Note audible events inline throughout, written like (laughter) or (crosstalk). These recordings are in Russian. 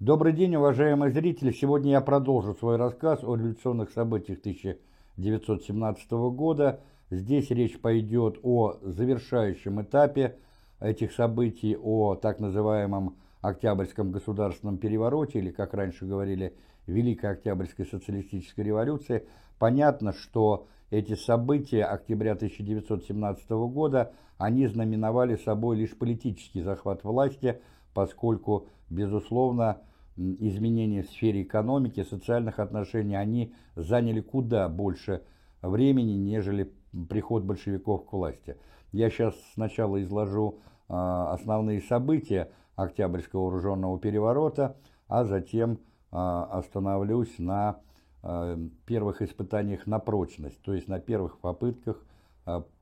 Добрый день, уважаемые зрители! Сегодня я продолжу свой рассказ о революционных событиях 1917 года. Здесь речь пойдет о завершающем этапе этих событий, о так называемом Октябрьском государственном перевороте, или, как раньше говорили, Великой Октябрьской социалистической революции. Понятно, что эти события октября 1917 года, они знаменовали собой лишь политический захват власти, поскольку, безусловно, изменения в сфере экономики, социальных отношений, они заняли куда больше времени, нежели приход большевиков к власти. Я сейчас сначала изложу э, основные события Октябрьского вооруженного переворота, а затем э, остановлюсь на э, первых испытаниях на прочность, то есть на первых попытках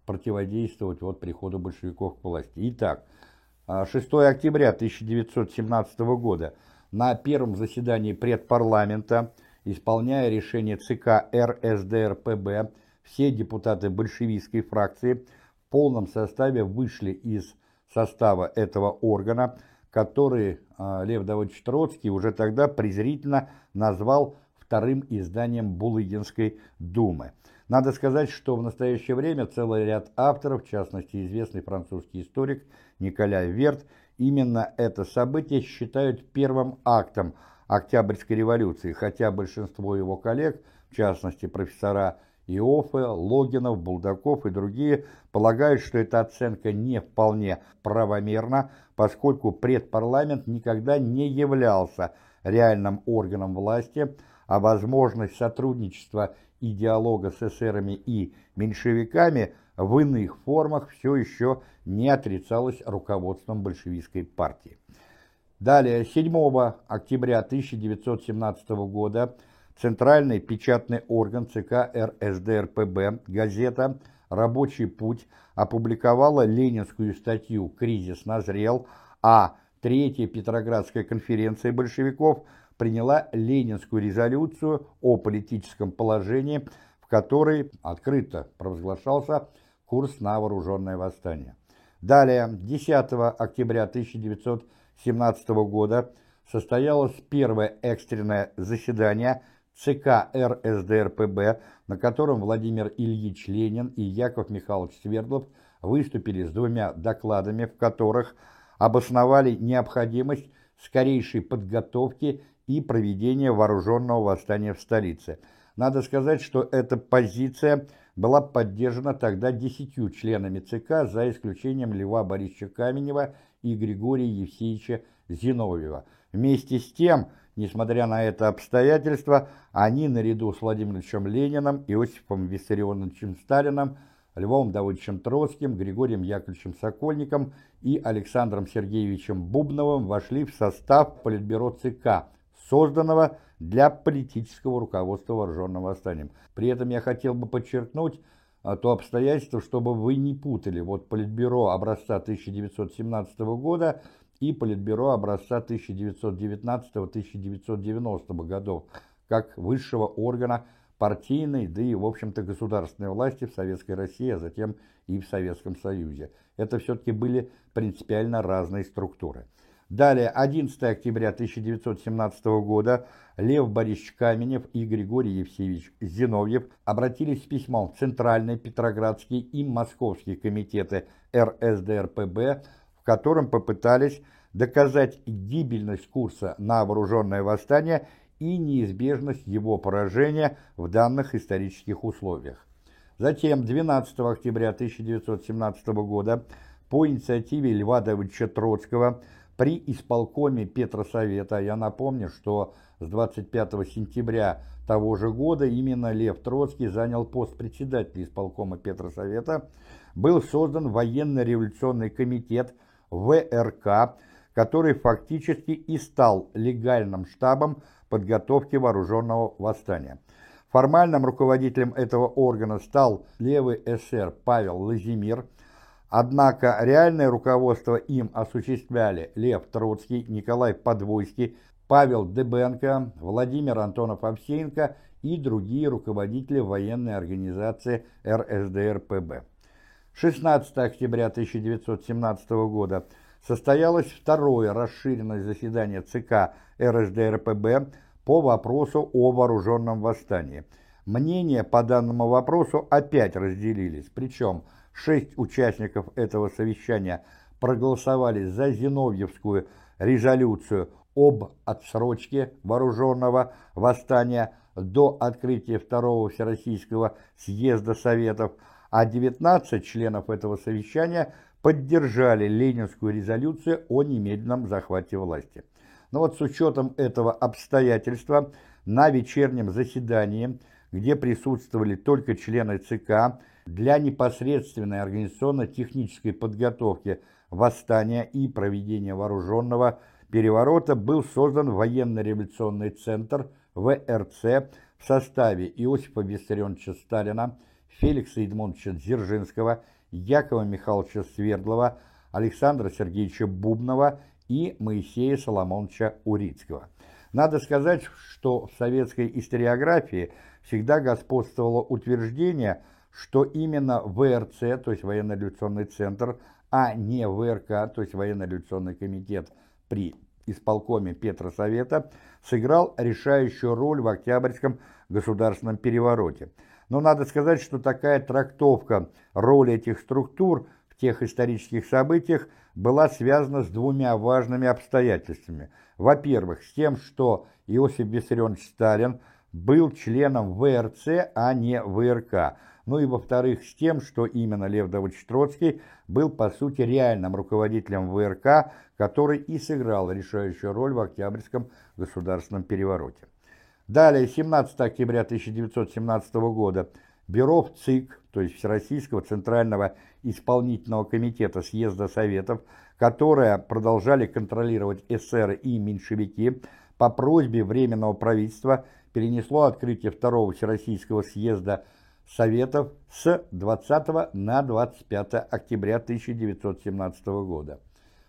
противодействовать вот приходу большевиков к власти. Итак, 6 октября 1917 года – на первом заседании предпарламента, исполняя решение ЦК РСДРПБ, все депутаты большевистской фракции в полном составе вышли из состава этого органа, который а, Лев Давыдович Троцкий уже тогда презрительно назвал вторым изданием Булыгинской думы. Надо сказать, что в настоящее время целый ряд авторов, в частности известный французский историк Николя Верт, Именно это событие считают первым актом Октябрьской революции, хотя большинство его коллег, в частности профессора Иоффе, Логинов, Булдаков и другие, полагают, что эта оценка не вполне правомерна, поскольку предпарламент никогда не являлся реальным органом власти, а возможность сотрудничества и диалога с эсерами и меньшевиками – в иных формах все еще не отрицалось руководством большевистской партии. Далее, 7 октября 1917 года Центральный печатный орган ЦК РСДРПБ газета «Рабочий путь» опубликовала ленинскую статью «Кризис назрел», а Третья Петроградская конференция большевиков приняла ленинскую резолюцию о политическом положении, в которой открыто провозглашался курс на вооруженное восстание. Далее, 10 октября 1917 года состоялось первое экстренное заседание ЦК РСДРПБ, на котором Владимир Ильич Ленин и Яков Михайлович Свердлов выступили с двумя докладами, в которых обосновали необходимость скорейшей подготовки и проведения вооруженного восстания в столице. Надо сказать, что эта позиция – была поддержана тогда десятью членами ЦК, за исключением Льва Борисовича Каменева и Григория Евсеевича Зиновьева. Вместе с тем, несмотря на это обстоятельство, они наряду с Владимиром Ильичем Лениным, Иосифом Виссарионовичем Сталином, Львом Давыдовичем Троцким, Григорием Яковлевичем Сокольником и Александром Сергеевичем Бубновым вошли в состав Политбюро ЦК, созданного для политического руководства вооруженным восстанием. При этом я хотел бы подчеркнуть а, то обстоятельство, чтобы вы не путали вот Политбюро образца 1917 года и Политбюро образца 1919-1990 годов, как высшего органа партийной, да и, в общем-то, государственной власти в Советской России, а затем и в Советском Союзе. Это все-таки были принципиально разные структуры. Далее, 11 октября 1917 года Лев Борисович Каменев и Григорий Евсеевич Зиновьев обратились с письмом в Центральный, Петроградский и Московский комитеты РСДРПБ, в котором попытались доказать гибельность курса на вооруженное восстание и неизбежность его поражения в данных исторических условиях. Затем, 12 октября 1917 года, по инициативе Льва Давыдовича Троцкого, при исполкоме Петросовета. Я напомню, что с 25 сентября того же года именно Лев Троцкий занял пост председателя исполкома Петросовета. Был создан военно-революционный комитет ВРК, который фактически и стал легальным штабом подготовки вооруженного восстания. Формальным руководителем этого органа стал левый эсер Павел Лазимир, Однако реальное руководство им осуществляли Лев Троцкий, Николай Подвойский, Павел Дебенко, Владимир Антонов-Овсеенко и другие руководители военной организации РСДРПБ. 16 октября 1917 года состоялось второе расширенное заседание ЦК РСДРПБ по вопросу о вооруженном восстании. Мнения по данному вопросу опять разделились, причем шесть участников этого совещания проголосовали за Зиновьевскую резолюцию об отсрочке вооруженного восстания до открытия Второго Всероссийского съезда Советов, а 19 членов этого совещания поддержали Ленинскую резолюцию о немедленном захвате власти. Но вот с учетом этого обстоятельства на вечернем заседании, где присутствовали только члены ЦК, для непосредственной организационно-технической подготовки восстания и проведения вооруженного переворота был создан военно-революционный центр ВРЦ в составе Иосифа Виссарионовича Сталина, Феликса Эдмондовича Дзержинского, Якова Михайловича Свердлова, Александра Сергеевича Бубнова и Моисея Соломоновича Урицкого. Надо сказать, что в советской историографии всегда господствовало утверждение, что именно ВРЦ, то есть военно-революционный центр, а не ВРК, то есть военно-революционный комитет при исполкоме Петросовета, сыграл решающую роль в Октябрьском государственном перевороте. Но надо сказать, что такая трактовка роли этих структур в тех исторических событиях была связана с двумя важными обстоятельствами. Во-первых, с тем, что Иосиф Виссарионович Сталин был членом ВРЦ, а не ВРК. Ну и во-вторых, с тем, что именно Лев Давыдович Троцкий был, по сути, реальным руководителем ВРК, который и сыграл решающую роль в Октябрьском государственном перевороте. Далее, 17 октября 1917 года, Бюро ЦИК, то есть Всероссийского Центрального Исполнительного Комитета Съезда Советов, которые продолжали контролировать эсеры и меньшевики, по просьбе Временного правительства перенесло открытие Второго Всероссийского Съезда Советов с 20 на 25 октября 1917 года.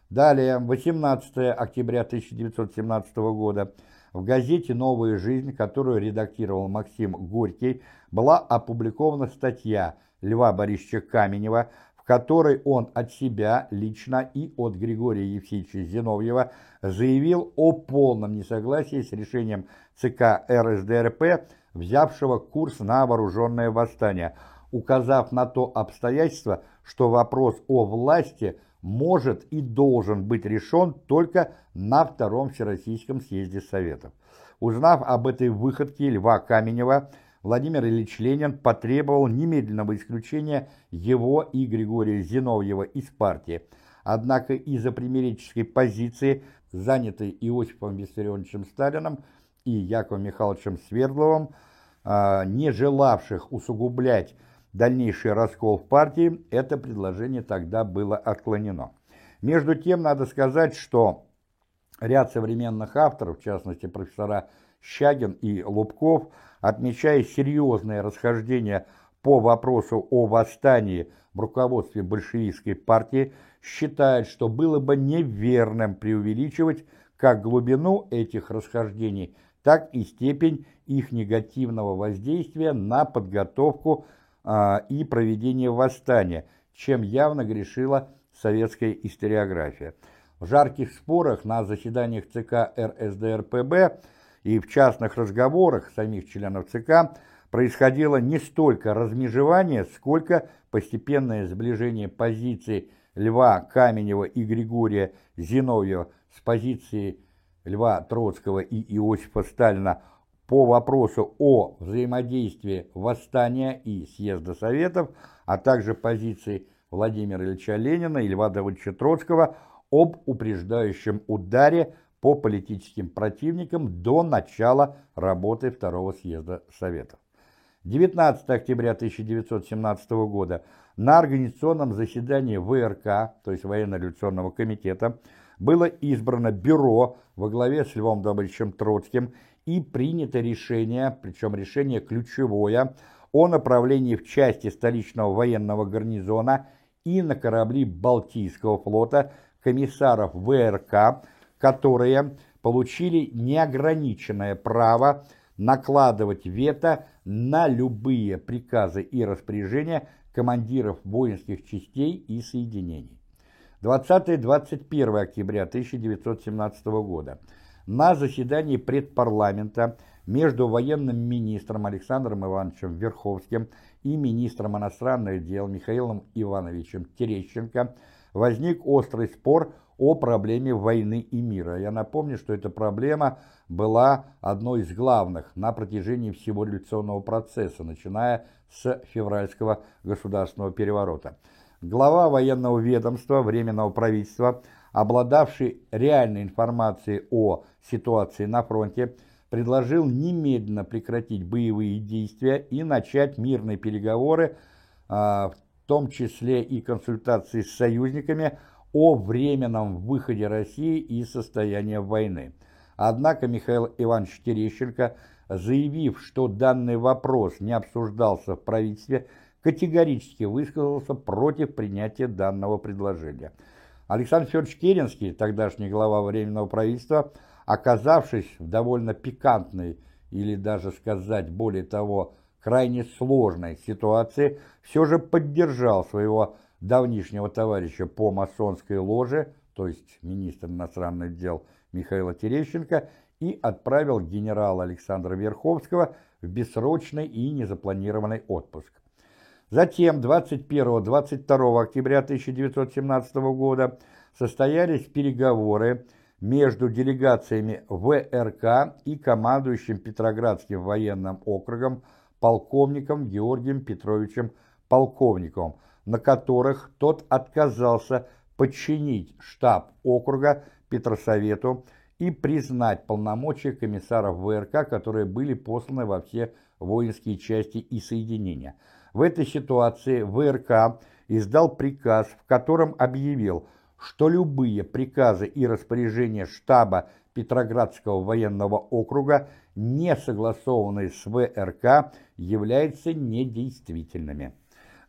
Далее, 18 октября 1917 года, в газете «Новая жизнь», которую редактировал Максим Горький, была опубликована статья Льва Борисовича Каменева, в которой он от себя лично и от Григория Евсеевича Зиновьева заявил о полном несогласии с решением ЦК РСДРП, взявшего курс на вооруженное восстание, указав на то обстоятельство, что вопрос о власти может и должен быть решен только на Втором Всероссийском съезде Советов. Узнав об этой выходке Льва Каменева, Владимир Ильич Ленин потребовал немедленного исключения его и Григория Зиновьева из партии. Однако из-за примирительской позиции, занятой Иосифом Виссарионовичем Сталином и Яковом Михайловичем Свердловым, а, не желавших усугублять дальнейший раскол в партии, это предложение тогда было отклонено. Между тем, надо сказать, что ряд современных авторов, в частности профессора Щагин и Лубков, отмечая серьезное расхождение по вопросу о восстании в руководстве большевистской партии, считают, что было бы неверным преувеличивать как глубину этих расхождений, так и степень их негативного воздействия на подготовку а, и проведение восстания, чем явно грешила советская историография. В жарких спорах на заседаниях ЦК РСДРПБ и в частных разговорах самих членов ЦК происходило не столько размежевание, сколько постепенное сближение позиций Льва Каменева и Григория Зиновьева с позицией Льва Троцкого и Иосифа Сталина по вопросу о взаимодействии восстания и съезда Советов, а также позиции Владимира Ильича Ленина и Льва Давыдовича Троцкого об упреждающем ударе по политическим противникам до начала работы Второго съезда Советов. 19 октября 1917 года на организационном заседании ВРК, то есть Военно-революционного комитета, было избрано бюро во главе с Львом Давыдовичем Троцким и принято решение, причем решение ключевое, о направлении в части столичного военного гарнизона и на корабли Балтийского флота комиссаров ВРК, которые получили неограниченное право накладывать вето на любые приказы и распоряжения командиров воинских частей и соединений. 20-21 октября 1917 года. На заседании предпарламента между военным министром Александром Ивановичем Верховским и министром иностранных дел Михаилом Ивановичем Терещенко возник острый спор о проблеме войны и мира. Я напомню, что эта проблема была одной из главных на протяжении всего революционного процесса, начиная с февральского государственного переворота. Глава военного ведомства Временного правительства, обладавший реальной информацией о ситуации на фронте, предложил немедленно прекратить боевые действия и начать мирные переговоры, а, в том числе и консультации с союзниками о временном выходе России из состояния войны. Однако Михаил Иванович Терещенко, заявив, что данный вопрос не обсуждался в правительстве, категорически высказался против принятия данного предложения. Александр Федорович Керенский, тогдашний глава Временного правительства, оказавшись в довольно пикантной или даже сказать более того, крайне сложной ситуации, все же поддержал своего давнишнего товарища по масонской ложе, то есть министр иностранных дел Михаила Терещенко, и отправил генерала Александра Верховского в бессрочный и незапланированный отпуск. Затем 21-22 октября 1917 года состоялись переговоры между делегациями ВРК и командующим Петроградским военным округом полковником Георгием Петровичем Полковниковым, на которых тот отказался подчинить штаб округа Петросовету и признать полномочия комиссаров ВРК, которые были посланы во все воинские части и соединения. В этой ситуации ВРК издал приказ, в котором объявил, что любые приказы и распоряжения штаба Петроградского военного округа, не согласованные с ВРК, являются недействительными.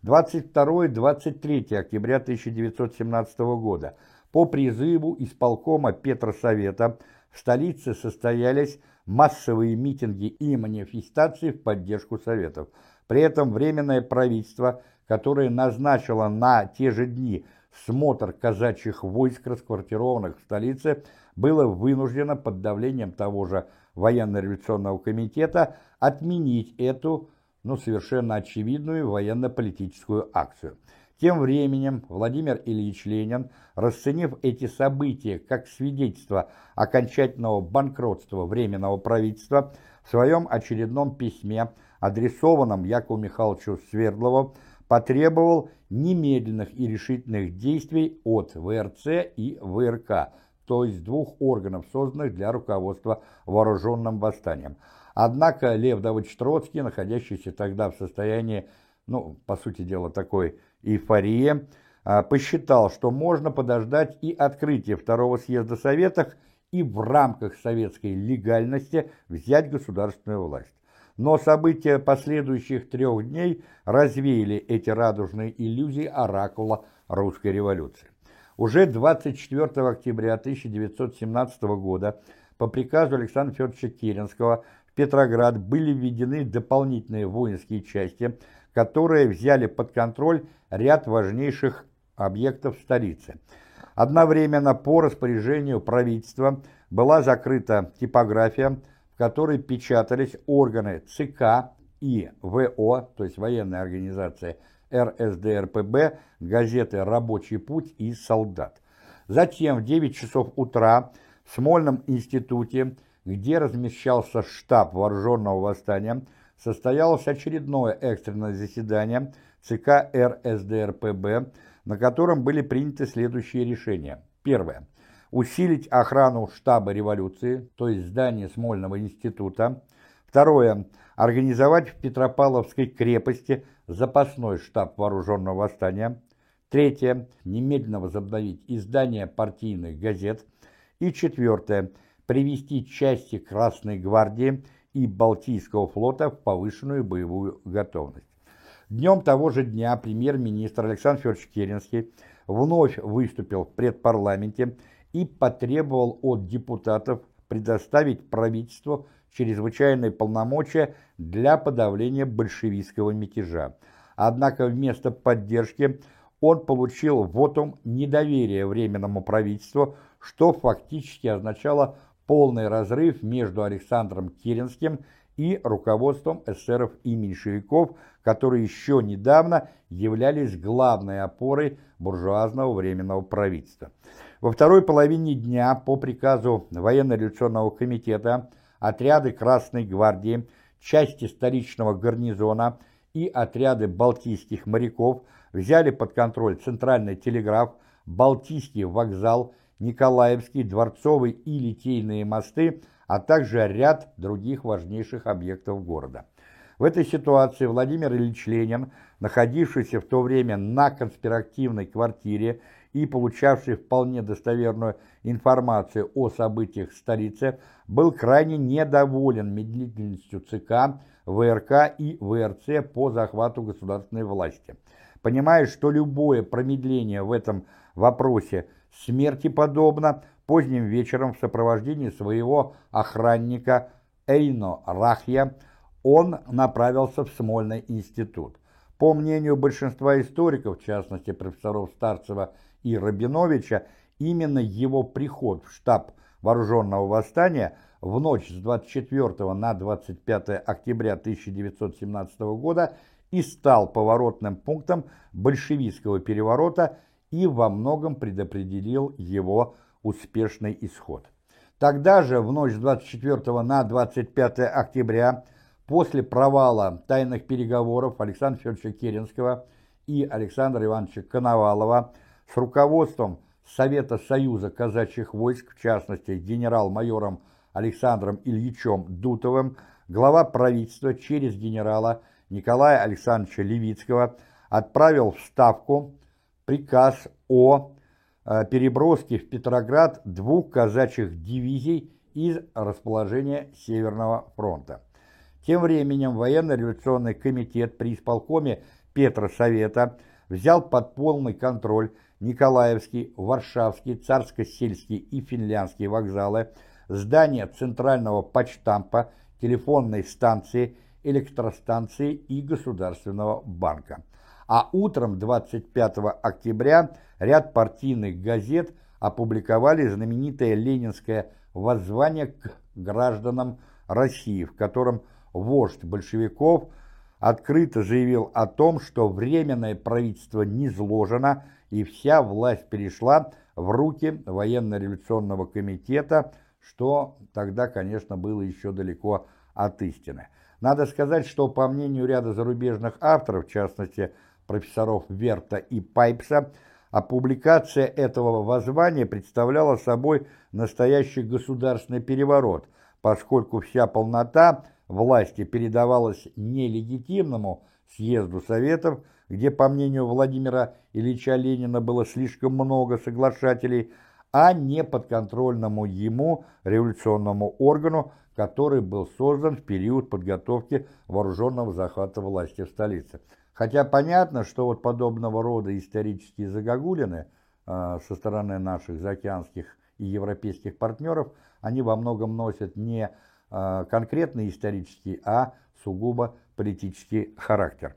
22-23 октября 1917 года по призыву исполкома Петросовета в столице состоялись массовые митинги и манифестации в поддержку Советов. При этом Временное правительство, которое назначило на те же дни смотр казачьих войск, расквартированных в столице, было вынуждено под давлением того же военно-революционного комитета отменить эту но совершенно очевидную военно-политическую акцию. Тем временем Владимир Ильич Ленин, расценив эти события как свидетельство окончательного банкротства Временного правительства, в своем очередном письме, адресованном Якову Михайловичу Свердлову, потребовал немедленных и решительных действий от ВРЦ и ВРК, то есть двух органов, созданных для руководства вооруженным восстанием. Однако Лев Давыдович Троцкий, находящийся тогда в состоянии, ну, по сути дела, такой эйфории, а, посчитал, что можно подождать и открытие второго съезда Советов и в рамках советской легальности взять государственную власть. Но события последующих трех дней развеяли эти радужные иллюзии оракула русской революции. Уже 24 октября 1917 года по приказу Александра Федоровича Керенского Петроград были введены дополнительные воинские части, которые взяли под контроль ряд важнейших объектов столицы. Одновременно по распоряжению правительства была закрыта типография, в которой печатались органы ЦК и ВО, то есть военная организация РСДРПБ, газеты «Рабочий путь» и «Солдат». Затем в 9 часов утра в Смольном институте где размещался штаб вооруженного восстания, состоялось очередное экстренное заседание ЦК РСДРПБ, на котором были приняты следующие решения. Первое. Усилить охрану штаба революции, то есть здания Смольного института. Второе. Организовать в Петропавловской крепости запасной штаб вооруженного восстания. Третье. Немедленно возобновить издание партийных газет. И четвертое привести части Красной гвардии и Балтийского флота в повышенную боевую готовность. Днем того же дня премьер-министр Александр Федорович Керенский вновь выступил в предпарламенте и потребовал от депутатов предоставить правительству чрезвычайные полномочия для подавления большевистского мятежа. Однако вместо поддержки он получил вотум недоверия Временному правительству, что фактически означало полный разрыв между Александром Керенским и руководством эсеров и меньшевиков, которые еще недавно являлись главной опорой буржуазного Временного правительства. Во второй половине дня по приказу военно-революционного комитета отряды Красной гвардии, части столичного гарнизона и отряды балтийских моряков взяли под контроль центральный телеграф, Балтийский вокзал, Николаевский, Дворцовый и Литейные мосты, а также ряд других важнейших объектов города. В этой ситуации Владимир Ильич Ленин, находившийся в то время на конспиративной квартире и получавший вполне достоверную информацию о событиях столицы, был крайне недоволен медлительностью ЦК, ВРК и ВРЦ по захвату государственной власти. Понимая, что любое промедление в этом вопросе смерти подобно, поздним вечером в сопровождении своего охранника Эйно Рахья он направился в Смольный институт. По мнению большинства историков, в частности профессоров Старцева и Рабиновича, именно его приход в штаб вооруженного восстания в ночь с 24 на 25 октября 1917 года и стал поворотным пунктом большевистского переворота и во многом предопределил его успешный исход. Тогда же, в ночь с 24 на 25 октября, после провала тайных переговоров Александра Федоровича Керенского и Александра Ивановича Коновалова с руководством Совета Союза казачьих войск, в частности генерал-майором Александром Ильичем Дутовым, глава правительства через генерала Николая Александровича Левицкого отправил в Ставку приказ о э, переброске в Петроград двух казачьих дивизий из расположения Северного фронта. Тем временем военно-революционный комитет при исполкоме Петра Совета взял под полный контроль Николаевский, Варшавский, Царско-сельский и Финляндский вокзалы, здания Центрального почтампа, телефонной станции, электростанции и Государственного банка. А утром 25 октября ряд партийных газет опубликовали знаменитое ленинское воззвание к гражданам России, в котором вождь большевиков открыто заявил о том, что Временное правительство не зложено и вся власть перешла в руки военно-революционного комитета, что тогда, конечно, было еще далеко от истины. Надо сказать, что по мнению ряда зарубежных авторов, в частности профессоров Верта и Пайпса, опубликация этого воззвания представляла собой настоящий государственный переворот, поскольку вся полнота власти передавалась нелегитимному съезду Советов, где, по мнению Владимира Ильича Ленина, было слишком много соглашателей, а не подконтрольному ему революционному органу, который был создан в период подготовки вооруженного захвата власти в столице. Хотя понятно, что вот подобного рода исторические загогулины э, со стороны наших заокеанских и европейских партнеров, они во многом носят не э, конкретный исторический, а сугубо политический характер.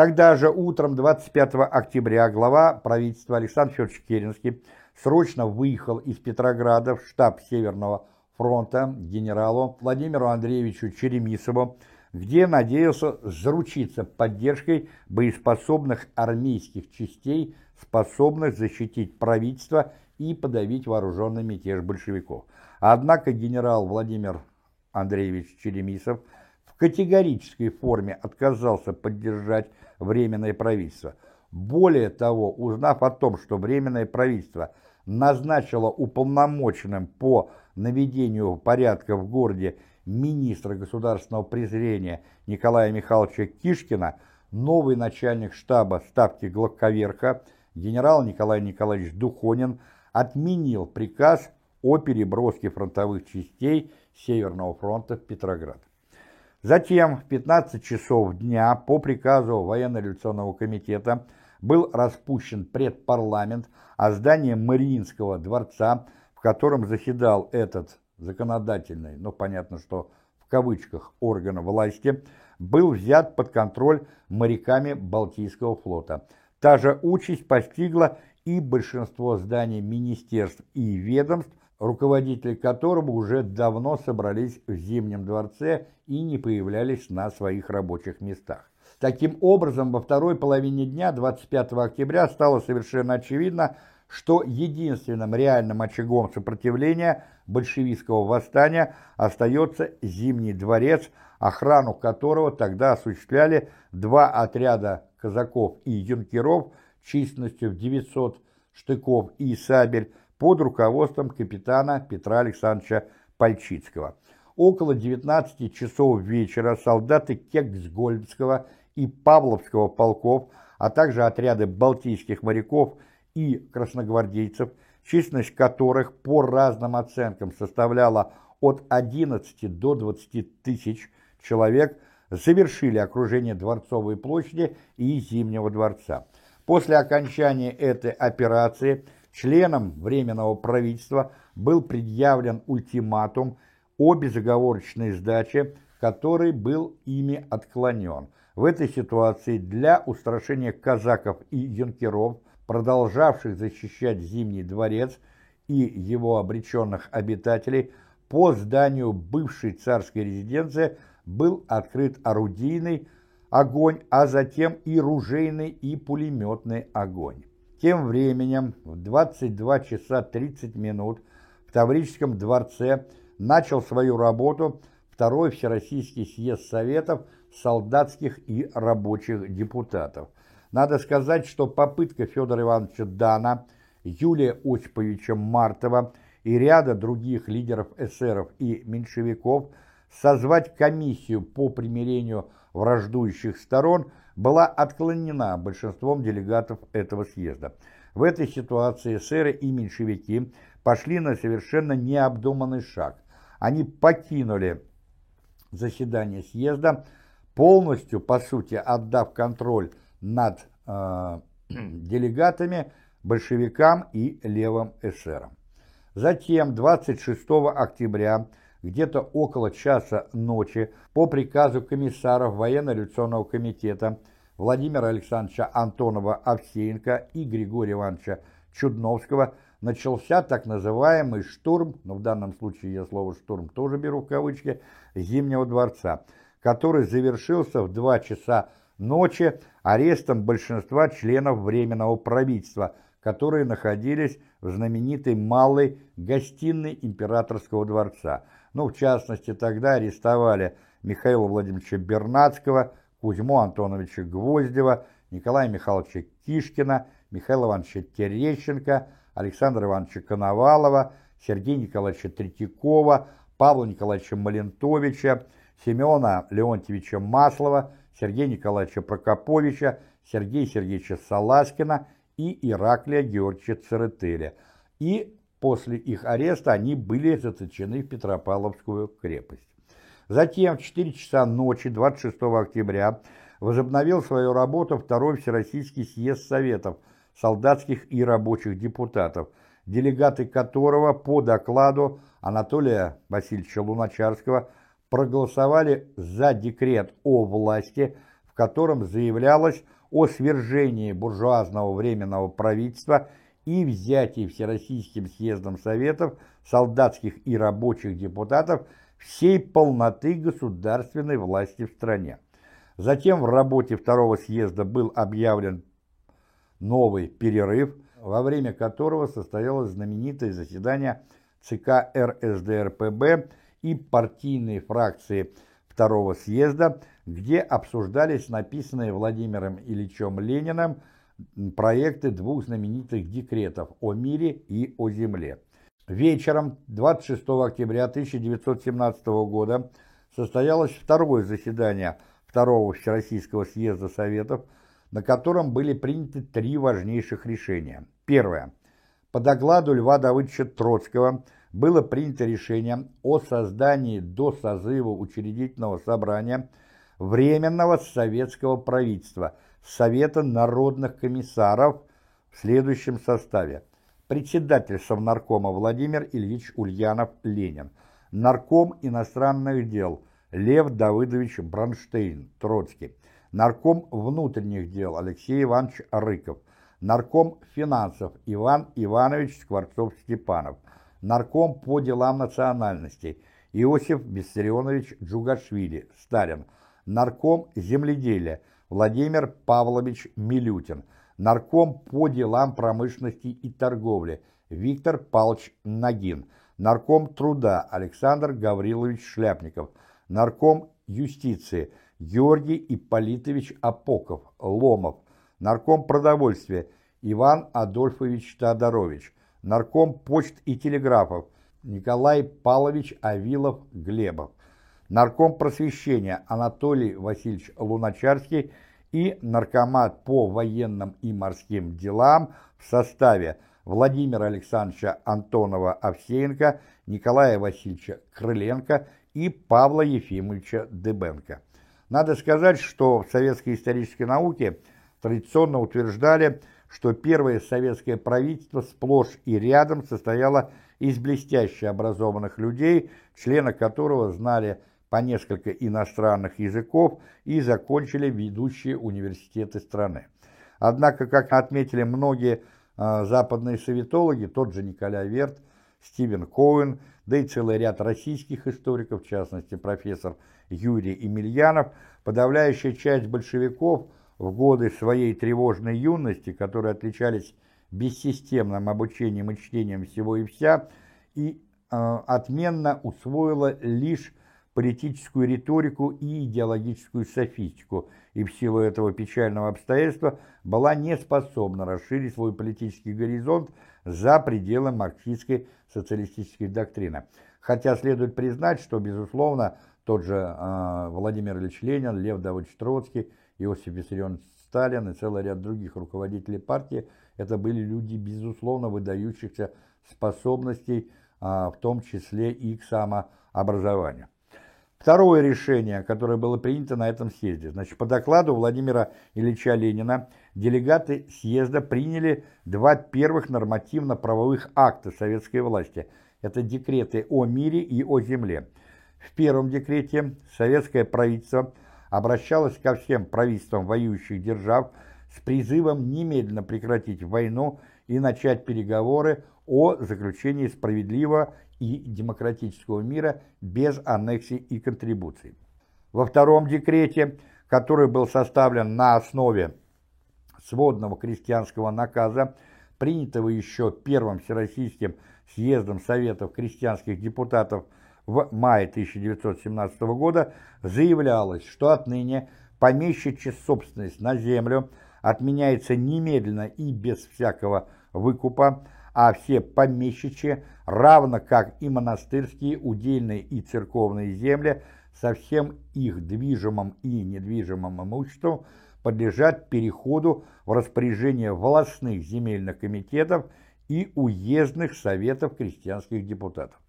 Тогда же утром 25 октября глава правительства Александр Федорович Керенский срочно выехал из Петрограда в штаб Северного фронта генералу Владимиру Андреевичу Черемисову, где надеялся заручиться поддержкой боеспособных армейских частей, способных защитить правительство и подавить вооруженный мятеж большевиков. Однако генерал Владимир Андреевич Черемисов категорической форме отказался поддержать Временное правительство. Более того, узнав о том, что Временное правительство назначило уполномоченным по наведению порядка в городе министра государственного презрения Николая Михайловича Кишкина, новый начальник штаба Ставки Главковерха генерал Николай Николаевич Духонин отменил приказ о переброске фронтовых частей Северного фронта в Петроград. Затем в 15 часов дня по приказу военно-революционного комитета был распущен предпарламент, а здание Мариинского дворца, в котором заседал этот законодательный, но понятно, что в кавычках орган власти, был взят под контроль моряками Балтийского флота. Та же участь постигла и большинство зданий министерств и ведомств, руководители которого уже давно собрались в Зимнем дворце и не появлялись на своих рабочих местах. Таким образом, во второй половине дня 25 октября стало совершенно очевидно, что единственным реальным очагом сопротивления большевистского восстания остается Зимний дворец, охрану которого тогда осуществляли два отряда казаков и юнкеров численностью в 900 штыков и сабель под руководством капитана Петра Александровича Пальчицкого. Около 19 часов вечера солдаты Кексгольмского и Павловского полков, а также отряды балтийских моряков и красногвардейцев, численность которых по разным оценкам составляла от 11 до 20 тысяч человек, завершили окружение Дворцовой площади и Зимнего дворца. После окончания этой операции членам Временного правительства был предъявлен ультиматум о безоговорочной сдаче, который был ими отклонен. В этой ситуации для устрашения казаков и юнкеров, продолжавших защищать Зимний дворец и его обреченных обитателей, по зданию бывшей царской резиденции был открыт орудийный огонь, а затем и ружейный и пулеметный огонь. Тем временем в 22 часа 30 минут в Таврическом дворце начал свою работу Второй Всероссийский съезд Советов солдатских и рабочих депутатов. Надо сказать, что попытка Федора Ивановича Дана, Юлия Осиповича Мартова и ряда других лидеров эсеров и меньшевиков созвать комиссию по примирению враждующих сторон была отклонена большинством делегатов этого съезда. В этой ситуации эсеры и меньшевики пошли на совершенно необдуманный шаг. Они покинули заседание съезда, полностью, по сути, отдав контроль над э, (clears throat) делегатами большевикам и левым эсерам. Затем 26 октября где-то около часа ночи по приказу комиссаров военно-революционного комитета Владимира Александровича Антонова-Овсеенко и Григория Ивановича Чудновского начался так называемый штурм, но в данном случае я слово «штурм» тоже беру в кавычки, Зимнего дворца, который завершился в 2 часа ночи арестом большинства членов Временного правительства, которые находились в знаменитой малой гостиной императорского дворца – ну, в частности, тогда арестовали Михаила Владимировича Бернацкого, Кузьму Антоновича Гвоздева, Николая Михайловича Кишкина, Михаила Ивановича Терещенко, Александра Ивановича Коновалова, Сергея Николаевича Третьякова, Павла Николаевича Малентовича, Семена Леонтьевича Маслова, Сергея Николаевича Прокоповича, Сергея Сергеевича Саласкина и Ираклия Георгиевича Церетеля. И После их ареста они были заточены в Петропавловскую крепость. Затем в 4 часа ночи 26 октября возобновил свою работу Второй Всероссийский съезд Советов, солдатских и рабочих депутатов, делегаты которого по докладу Анатолия Васильевича Луначарского проголосовали за декрет о власти, в котором заявлялось о свержении буржуазного временного правительства и взятии Всероссийским съездом Советов солдатских и рабочих депутатов всей полноты государственной власти в стране. Затем в работе второго съезда был объявлен новый перерыв, во время которого состоялось знаменитое заседание ЦК РСДРПБ и партийной фракции второго съезда, где обсуждались написанные Владимиром Ильичем Лениным проекты двух знаменитых декретов о мире и о земле. Вечером 26 октября 1917 года состоялось второе заседание Второго Всероссийского съезда Советов, на котором были приняты три важнейших решения. Первое. По докладу Льва Давыдовича Троцкого было принято решение о создании до созыва учредительного собрания Временного советского правительства – Совета народных комиссаров в следующем составе. Председатель Совнаркома Владимир Ильич Ульянов-Ленин. Нарком иностранных дел Лев Давыдович Бронштейн, Троцкий. нарком внутренних дел Алексей Иванович Рыков, нарком финансов Иван Иванович Скворцов-Степанов, нарком по делам национальностей Иосиф Виссарионович Джугашвили, Сталин, нарком земледелия Владимир Павлович Милютин, нарком по делам промышленности и торговли Виктор Павлович Нагин, нарком труда Александр Гаврилович Шляпников, нарком юстиции Георгий Ипполитович Апоков, Ломов, нарком продовольствия Иван Адольфович Тодорович, нарком почт и телеграфов Николай Павлович Авилов-Глебов, нарком просвещения Анатолий Васильевич Луначарский и наркомат по военным и морским делам в составе Владимира Александровича Антонова-Овсеенко, Николая Васильевича Крыленко и Павла Ефимовича Дебенко. Надо сказать, что в советской исторической науке традиционно утверждали, что первое советское правительство сплошь и рядом состояло из блестяще образованных людей, члены которого знали по несколько иностранных языков и закончили ведущие университеты страны. Однако, как отметили многие э, западные советологи, тот же Николай Верт, Стивен Коуэн, да и целый ряд российских историков, в частности профессор Юрий Емельянов, подавляющая часть большевиков в годы своей тревожной юности, которые отличались бессистемным обучением и чтением всего и вся, и э, отменно усвоила лишь политическую риторику и идеологическую софистику, и в силу этого печального обстоятельства была не способна расширить свой политический горизонт за пределы марксистской социалистической доктрины. Хотя следует признать, что, безусловно, тот же э, Владимир Ильич Ленин, Лев Давыдович Троцкий, Иосиф Виссарионович Сталин и целый ряд других руководителей партии, это были люди, безусловно, выдающихся способностей, э, в том числе и к самообразованию. Второе решение, которое было принято на этом съезде. Значит, по докладу Владимира Ильича Ленина делегаты съезда приняли два первых нормативно-правовых акта советской власти. Это декреты о мире и о земле. В первом декрете советское правительство обращалось ко всем правительствам воюющих держав с призывом немедленно прекратить войну и начать переговоры о заключении справедливого и демократического мира без аннексий и контрибуций. Во втором декрете, который был составлен на основе сводного крестьянского наказа, принятого еще Первым Всероссийским съездом Советов крестьянских депутатов в мае 1917 года, заявлялось, что отныне помещичья собственность на землю отменяется немедленно и без всякого выкупа, а все помещичьи, равно как и монастырские, удельные и церковные земли, со всем их движимым и недвижимым имуществом, подлежат переходу в распоряжение волосных земельных комитетов и уездных советов крестьянских депутатов.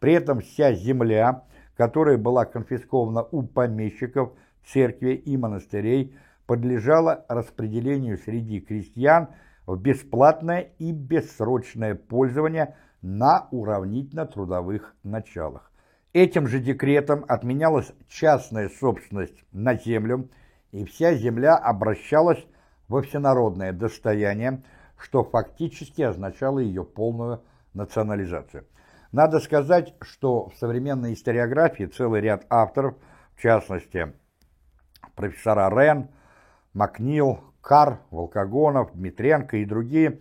При этом вся земля, которая была конфискована у помещиков, церкви и монастырей, подлежала распределению среди крестьян – в бесплатное и бессрочное пользование на уравнительно-трудовых началах. Этим же декретом отменялась частная собственность на землю, и вся земля обращалась во всенародное достояние, что фактически означало ее полную национализацию. Надо сказать, что в современной историографии целый ряд авторов, в частности профессора Рен, Макнил, Кар, Волкогонов, Дмитренко и другие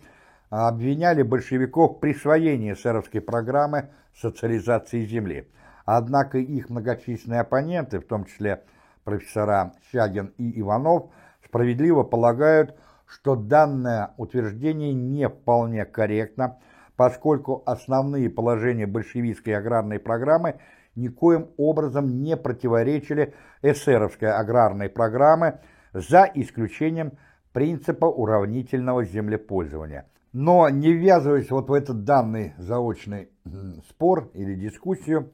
обвиняли большевиков в присвоении эсеровской программы социализации земли. Однако их многочисленные оппоненты, в том числе профессора Щагин и Иванов, справедливо полагают, что данное утверждение не вполне корректно, поскольку основные положения большевистской аграрной программы никоим образом не противоречили эсеровской аграрной программы, за исключением принципа уравнительного землепользования. Но не ввязываясь вот в этот данный заочный спор или дискуссию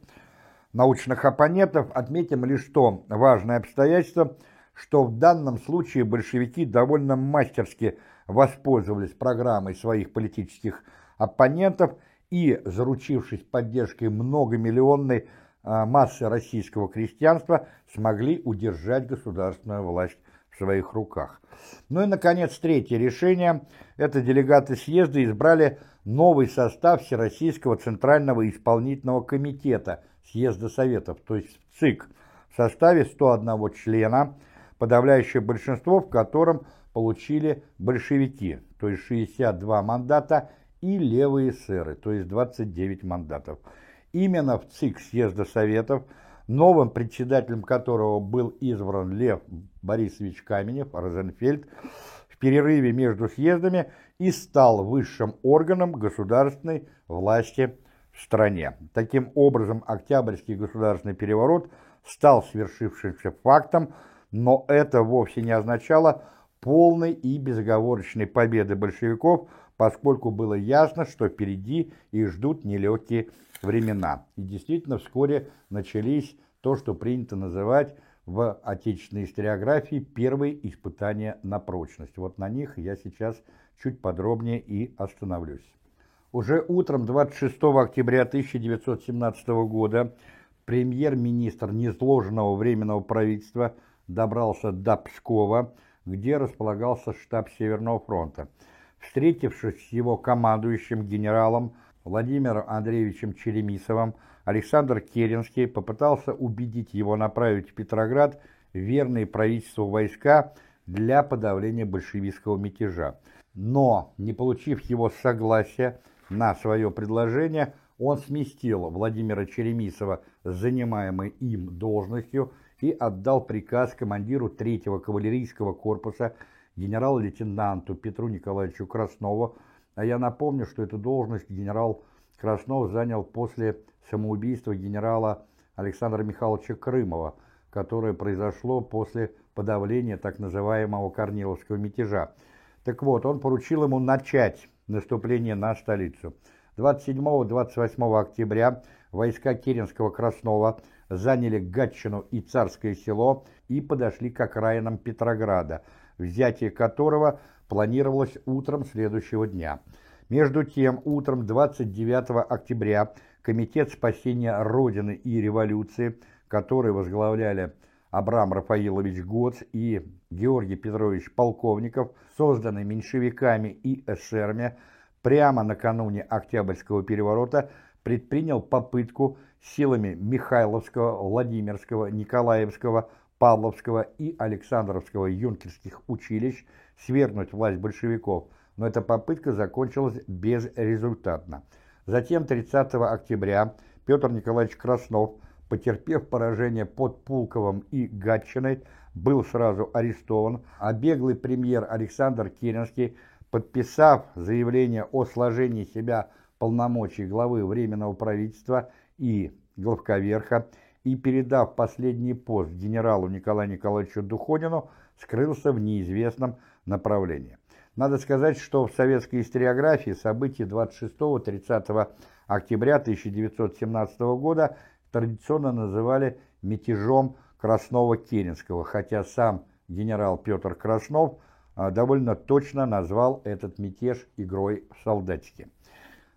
научных оппонентов, отметим лишь то важное обстоятельство, что в данном случае большевики довольно мастерски воспользовались программой своих политических оппонентов и, заручившись поддержкой многомиллионной а, массы российского крестьянства, смогли удержать государственную власть своих руках. Ну и, наконец, третье решение. Это делегаты съезда избрали новый состав Всероссийского Центрального Исполнительного Комитета Съезда Советов, то есть ЦИК, в составе 101 члена, подавляющее большинство в котором получили большевики, то есть 62 мандата, и левые эсеры, то есть 29 мандатов. Именно в ЦИК Съезда Советов, новым председателем которого был избран Лев Борисович Каменев, Розенфельд, в перерыве между съездами и стал высшим органом государственной власти в стране. Таким образом, Октябрьский государственный переворот стал свершившимся фактом, но это вовсе не означало полной и безоговорочной победы большевиков, поскольку было ясно, что впереди их ждут нелегкие времена. И действительно, вскоре начались то, что принято называть в отечественной историографии первые испытания на прочность. Вот на них я сейчас чуть подробнее и остановлюсь. Уже утром 26 октября 1917 года премьер-министр несложенного Временного правительства добрался до Пскова, где располагался штаб Северного фронта. Встретившись с его командующим генералом Владимиром Андреевичем Черемисовым, Александр Керенский попытался убедить его направить в Петроград верные правительству войска для подавления большевистского мятежа. Но, не получив его согласия на свое предложение, он сместил Владимира Черемисова с занимаемой им должностью и отдал приказ командиру 3-го кавалерийского корпуса генерал-лейтенанту Петру Николаевичу Краснову, а я напомню, что эту должность генерал Краснов занял после самоубийства генерала Александра Михайловича Крымова, которое произошло после подавления так называемого Корниловского мятежа. Так вот, он поручил ему начать наступление на столицу. 27-28 октября войска Керенского-Краснова заняли Гатчину и Царское село и подошли к окраинам Петрограда, взятие которого планировалось утром следующего дня. Между тем, утром 29 октября Комитет спасения Родины и революции, который возглавляли Абрам Рафаилович Гоц и Георгий Петрович Полковников, созданный меньшевиками и эсерами, прямо накануне Октябрьского переворота предпринял попытку силами Михайловского, Владимирского, Николаевского, Павловского и Александровского юнкерских училищ свергнуть власть большевиков, но эта попытка закончилась безрезультатно. Затем 30 октября Петр Николаевич Краснов, потерпев поражение под Пулковым и Гатчиной, был сразу арестован, а беглый премьер Александр Керенский, подписав заявление о сложении себя полномочий главы Временного правительства и главковерха и, передав последний пост генералу Николаю Николаевичу Духонину, скрылся в неизвестном направлении. Надо сказать, что в советской историографии события 26-30 октября 1917 года традиционно называли мятежом Краснова-Керенского, хотя сам генерал Петр Краснов а, довольно точно назвал этот мятеж игрой в солдатики.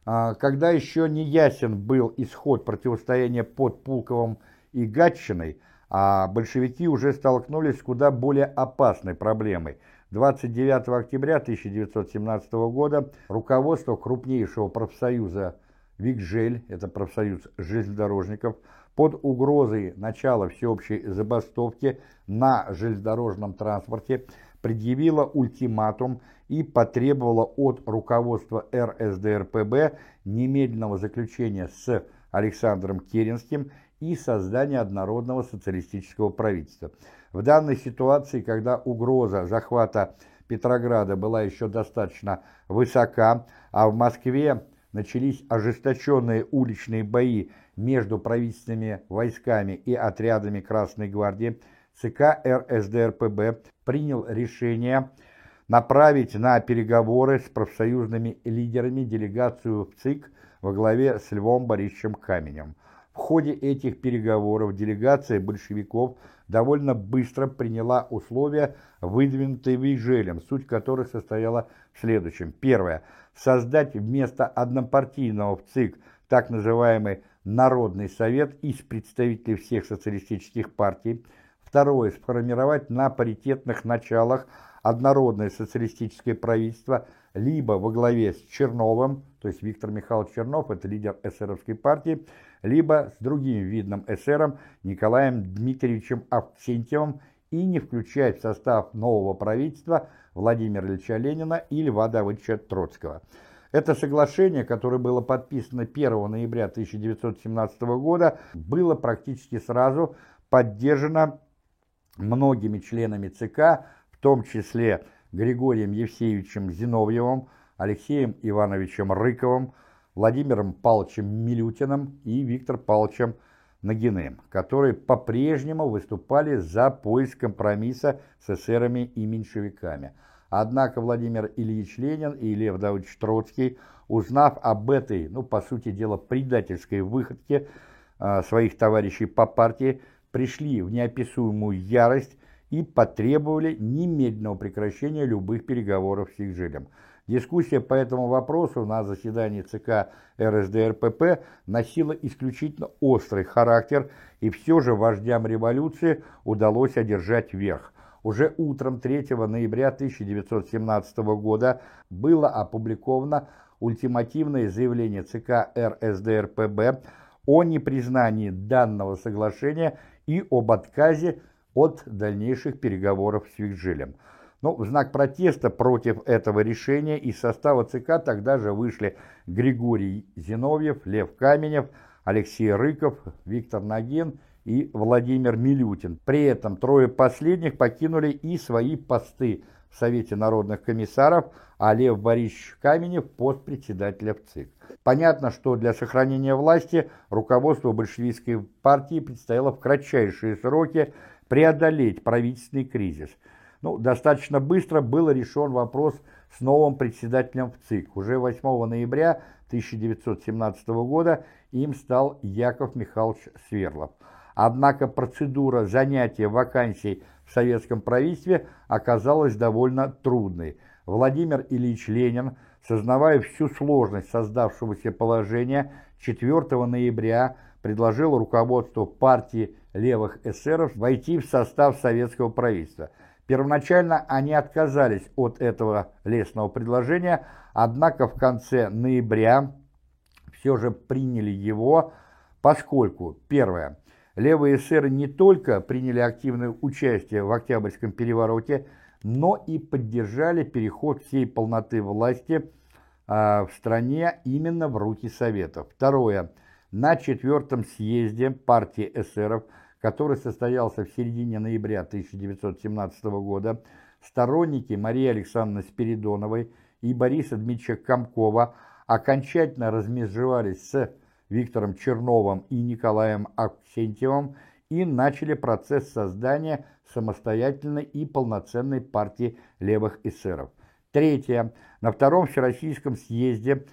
А, когда еще не ясен был исход противостояния под Пулковым и Гатчиной, а большевики уже столкнулись с куда более опасной проблемой – 29 октября 1917 года руководство крупнейшего профсоюза «Викжель», это профсоюз железнодорожников, под угрозой начала всеобщей забастовки на железнодорожном транспорте предъявило ультиматум и потребовало от руководства РСДРПБ немедленного заключения с Александром Керенским и создания однородного социалистического правительства. В данной ситуации, когда угроза захвата Петрограда была еще достаточно высока, а в Москве начались ожесточенные уличные бои между правительственными войсками и отрядами Красной Гвардии, ЦК РСДРПБ принял решение направить на переговоры с профсоюзными лидерами делегацию в ЦИК во главе с Львом Борисовичем Каменем. В ходе этих переговоров делегация большевиков довольно быстро приняла условия, выдвинутые Вейжелем, суть которых состояла в следующем. Первое. Создать вместо однопартийного в ЦИК так называемый Народный совет из представителей всех социалистических партий. Второе. Сформировать на паритетных началах однородное социалистическое правительство либо во главе с Черновым, то есть Виктор Михайлович Чернов, это лидер эсеровской партии, либо с другим видным эсером Николаем Дмитриевичем Авксентьевым и не включать в состав нового правительства Владимира Ильича Ленина и Льва Давыдовича Троцкого. Это соглашение, которое было подписано 1 ноября 1917 года, было практически сразу поддержано многими членами ЦК, в том числе Григорием Евсеевичем Зиновьевым, Алексеем Ивановичем Рыковым, Владимиром Павловичем Милютиным и Виктором Павловичем Нагиным, которые по-прежнему выступали за поиск компромисса с эсерами и меньшевиками. Однако Владимир Ильич Ленин и Лев Давыдович Троцкий, узнав об этой, ну, по сути дела, предательской выходке э, своих товарищей по партии, пришли в неописуемую ярость и потребовали немедленного прекращения любых переговоров с Сигжилем. Дискуссия по этому вопросу на заседании ЦК РСДРПП носила исключительно острый характер, и все же вождям революции удалось одержать верх. Уже утром 3 ноября 1917 года было опубликовано ультимативное заявление ЦК РСДРПБ о непризнании данного соглашения и об отказе от дальнейших переговоров с Викжилем. Но в знак протеста против этого решения из состава ЦК тогда же вышли Григорий Зиновьев, Лев Каменев, Алексей Рыков, Виктор Нагин и Владимир Милютин. При этом трое последних покинули и свои посты в Совете народных комиссаров, а Лев Борисович Каменев – пост председателя в ЦИК. Понятно, что для сохранения власти руководству большевистской партии предстояло в кратчайшие сроки преодолеть правительственный кризис – ну, достаточно быстро был решен вопрос с новым председателем в ЦИК. Уже 8 ноября 1917 года им стал Яков Михайлович Сверлов. Однако процедура занятия вакансий в советском правительстве оказалась довольно трудной. Владимир Ильич Ленин, сознавая всю сложность создавшегося положения, 4 ноября предложил руководству партии левых эсеров войти в состав советского правительства – Первоначально они отказались от этого лестного предложения, однако в конце ноября все же приняли его, поскольку, первое, левые эсеры не только приняли активное участие в Октябрьском перевороте, но и поддержали переход всей полноты власти э, в стране именно в руки Советов. Второе. На четвертом съезде партии эсеров – который состоялся в середине ноября 1917 года, сторонники Марии Александровны Спиридоновой и Бориса Дмитриевича Комкова окончательно размежевались с Виктором Черновым и Николаем Аксентьевым и начали процесс создания самостоятельной и полноценной партии левых эсеров. Третье. На Втором Всероссийском съезде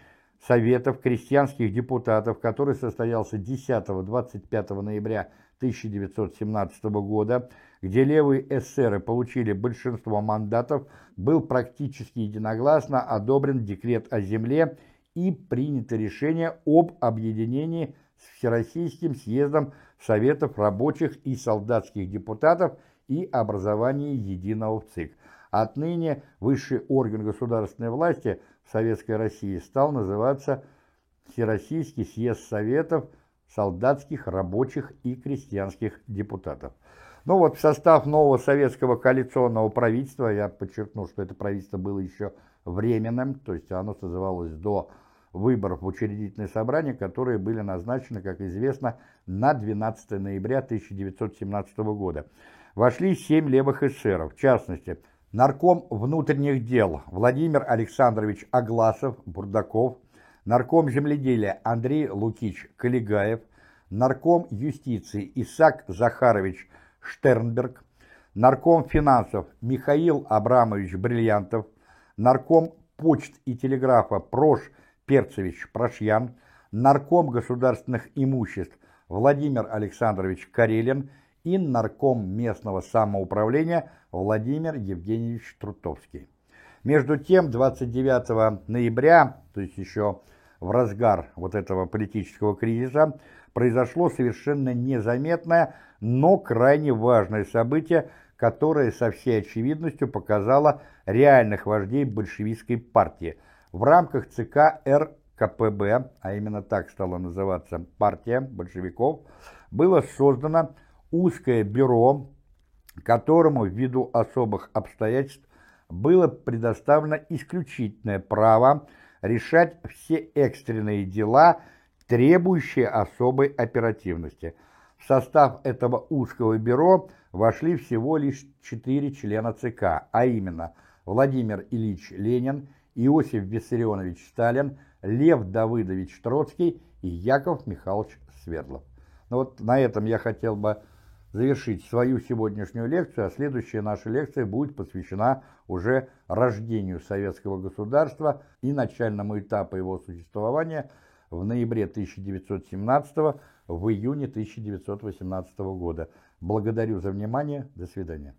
Советов крестьянских депутатов, который состоялся 10-25 ноября 1917 года, где левые эсеры получили большинство мандатов, был практически единогласно одобрен декрет о земле и принято решение об объединении с Всероссийским съездом Советов рабочих и солдатских депутатов и образовании единого ЦИК. Отныне высший орган государственной власти в Советской России стал называться Всероссийский съезд Советов – солдатских, рабочих и крестьянских депутатов. Ну вот в состав нового советского коалиционного правительства, я подчеркну, что это правительство было еще временным, то есть оно созывалось до выборов в учредительное собрание, которые были назначены, как известно, на 12 ноября 1917 года. Вошли семь левых эсеров, в частности, нарком внутренних дел Владимир Александрович Агласов, Бурдаков, нарком земледелия Андрей Лукич Калигаев, нарком юстиции Исаак Захарович Штернберг, нарком финансов Михаил Абрамович Бриллиантов, нарком почт и телеграфа Прош Перцевич Прошьян, нарком государственных имуществ Владимир Александрович Карелин и нарком местного самоуправления Владимир Евгеньевич Трутовский. Между тем, 29 ноября, то есть еще в разгар вот этого политического кризиса произошло совершенно незаметное, но крайне важное событие, которое со всей очевидностью показало реальных вождей большевистской партии. В рамках ЦК РКПБ, а именно так стала называться партия большевиков, было создано узкое бюро, которому ввиду особых обстоятельств было предоставлено исключительное право решать все экстренные дела, требующие особой оперативности. В состав этого узкого бюро вошли всего лишь четыре члена ЦК, а именно Владимир Ильич Ленин, Иосиф Виссарионович Сталин, Лев Давыдович Троцкий и Яков Михайлович Свердлов. Ну вот на этом я хотел бы завершить свою сегодняшнюю лекцию, а следующая наша лекция будет посвящена уже рождению советского государства и начальному этапу его существования в ноябре 1917 в июне 1918 года. Благодарю за внимание. До свидания.